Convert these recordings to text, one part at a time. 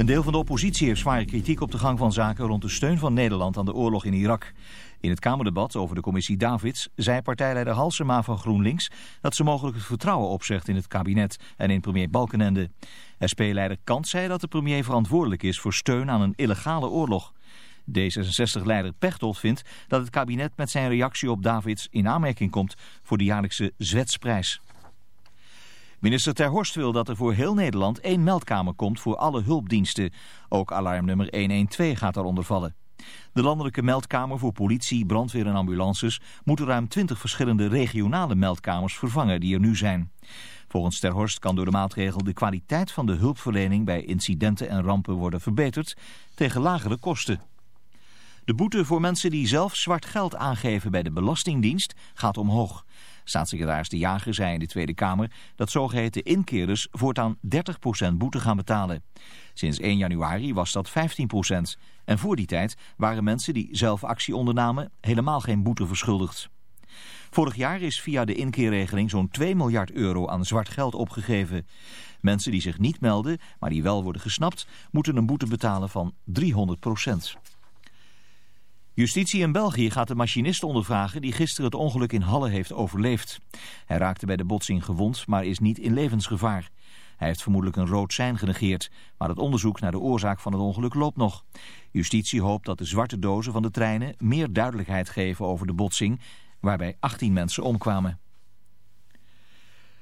Een deel van de oppositie heeft zware kritiek op de gang van zaken rond de steun van Nederland aan de oorlog in Irak. In het Kamerdebat over de commissie Davids zei partijleider Halsema van GroenLinks dat ze mogelijk het vertrouwen opzegt in het kabinet en in premier Balkenende. SP-leider Kant zei dat de premier verantwoordelijk is voor steun aan een illegale oorlog. D66-leider Pechtold vindt dat het kabinet met zijn reactie op Davids in aanmerking komt voor de jaarlijkse Zwetsprijs. Minister Ter Horst wil dat er voor heel Nederland één meldkamer komt voor alle hulpdiensten. Ook alarmnummer 112 gaat daaronder vallen. De landelijke meldkamer voor politie, brandweer en ambulances moeten ruim 20 verschillende regionale meldkamers vervangen die er nu zijn. Volgens Ter Horst kan door de maatregel de kwaliteit van de hulpverlening bij incidenten en rampen worden verbeterd tegen lagere kosten. De boete voor mensen die zelf zwart geld aangeven bij de Belastingdienst gaat omhoog. Staatssecretaris De Jager zei in de Tweede Kamer dat zogeheten inkeerders voortaan 30% boete gaan betalen. Sinds 1 januari was dat 15%. En voor die tijd waren mensen die zelf actie ondernamen helemaal geen boete verschuldigd. Vorig jaar is via de inkeerregeling zo'n 2 miljard euro aan zwart geld opgegeven. Mensen die zich niet melden, maar die wel worden gesnapt, moeten een boete betalen van 300 Justitie in België gaat de machinist ondervragen die gisteren het ongeluk in Halle heeft overleefd. Hij raakte bij de botsing gewond, maar is niet in levensgevaar. Hij heeft vermoedelijk een rood sein genegeerd, maar het onderzoek naar de oorzaak van het ongeluk loopt nog. Justitie hoopt dat de zwarte dozen van de treinen meer duidelijkheid geven over de botsing, waarbij 18 mensen omkwamen.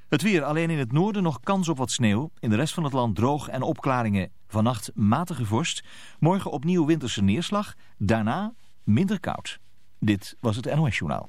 Het weer, alleen in het noorden nog kans op wat sneeuw. In de rest van het land droog en opklaringen. Vannacht matige vorst. Morgen opnieuw winterse neerslag. Daarna minder koud. Dit was het NOS Journaal.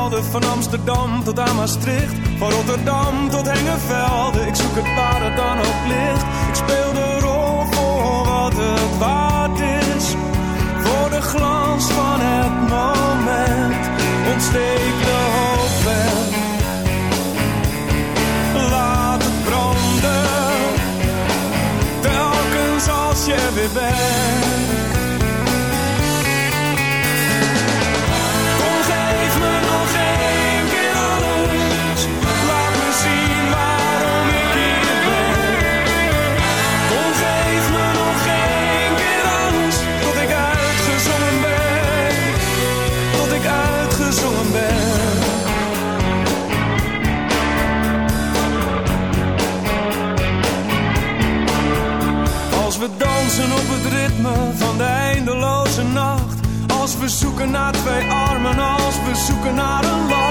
van Amsterdam tot aan Maastricht. Van Rotterdam tot Hengevelde, ik zoek het waar het dan ook ligt. Ik speel de rol voor wat het waard is. Voor de glans van het moment, ontsteek de hoop weg. Laat het branden, telkens als je er weer bent. Van de eindeloze nacht. Als we zoeken naar twee armen, als we zoeken naar een lach.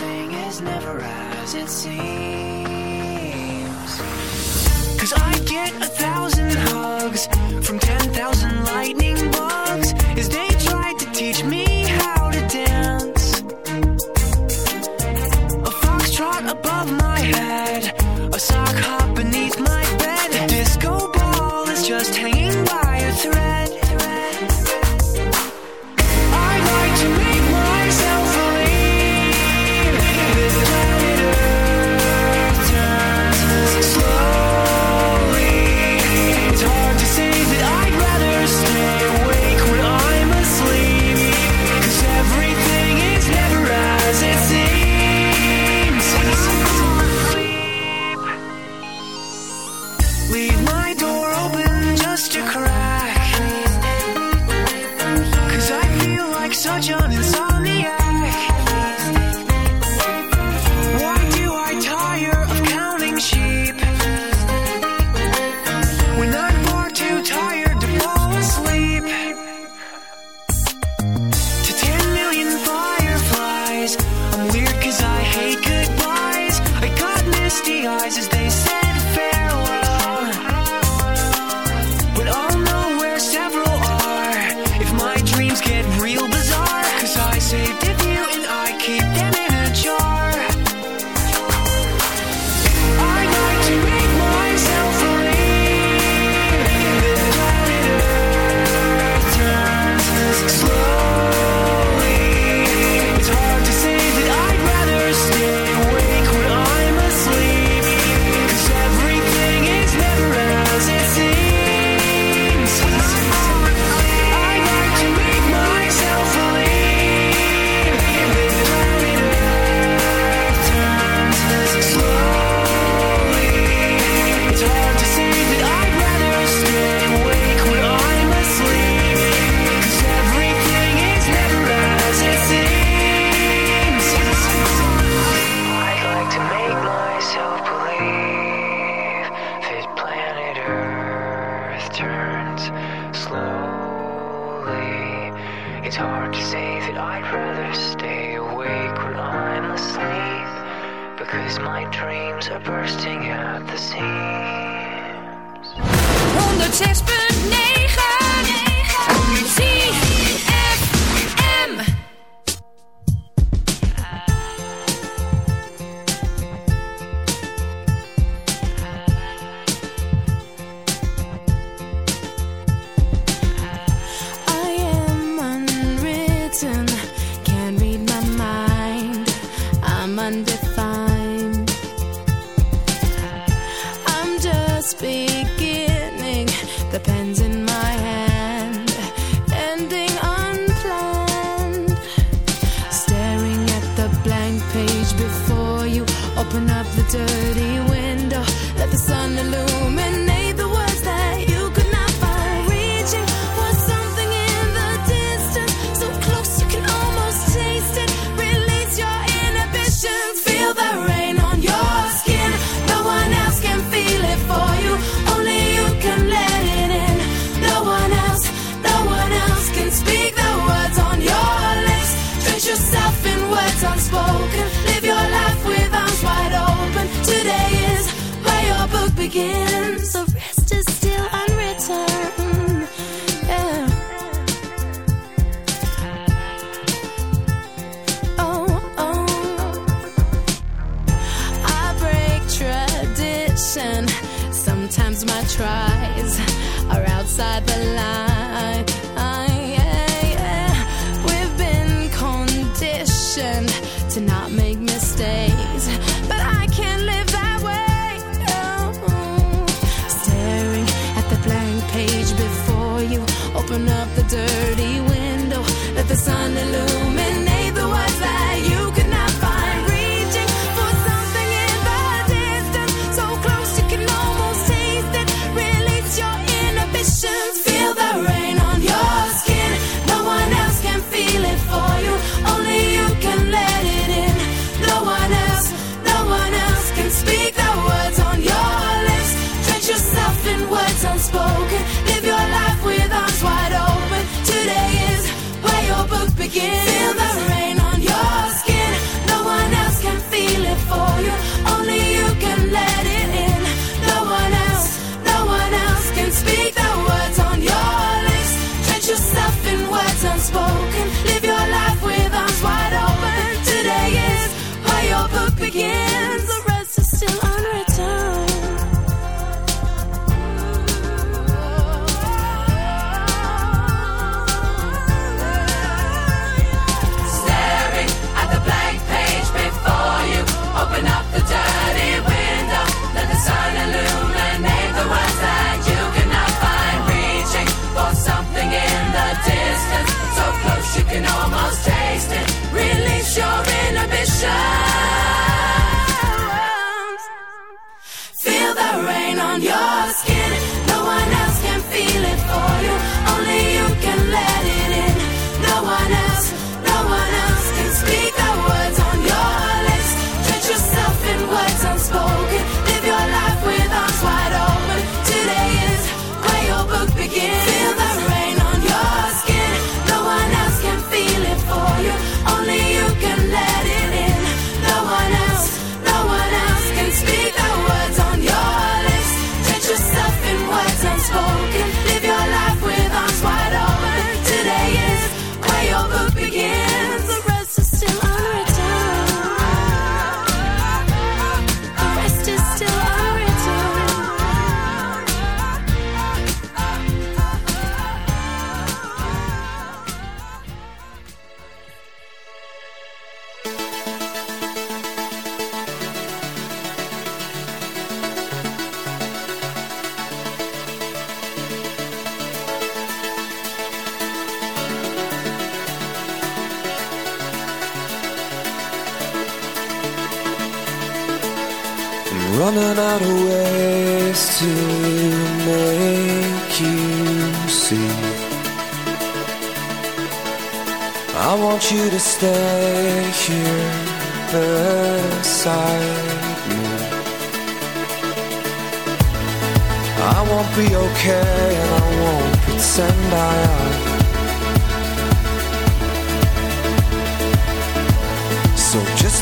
everything is never as it seems. Cause I get a thousand hugs from ten thousand lightning.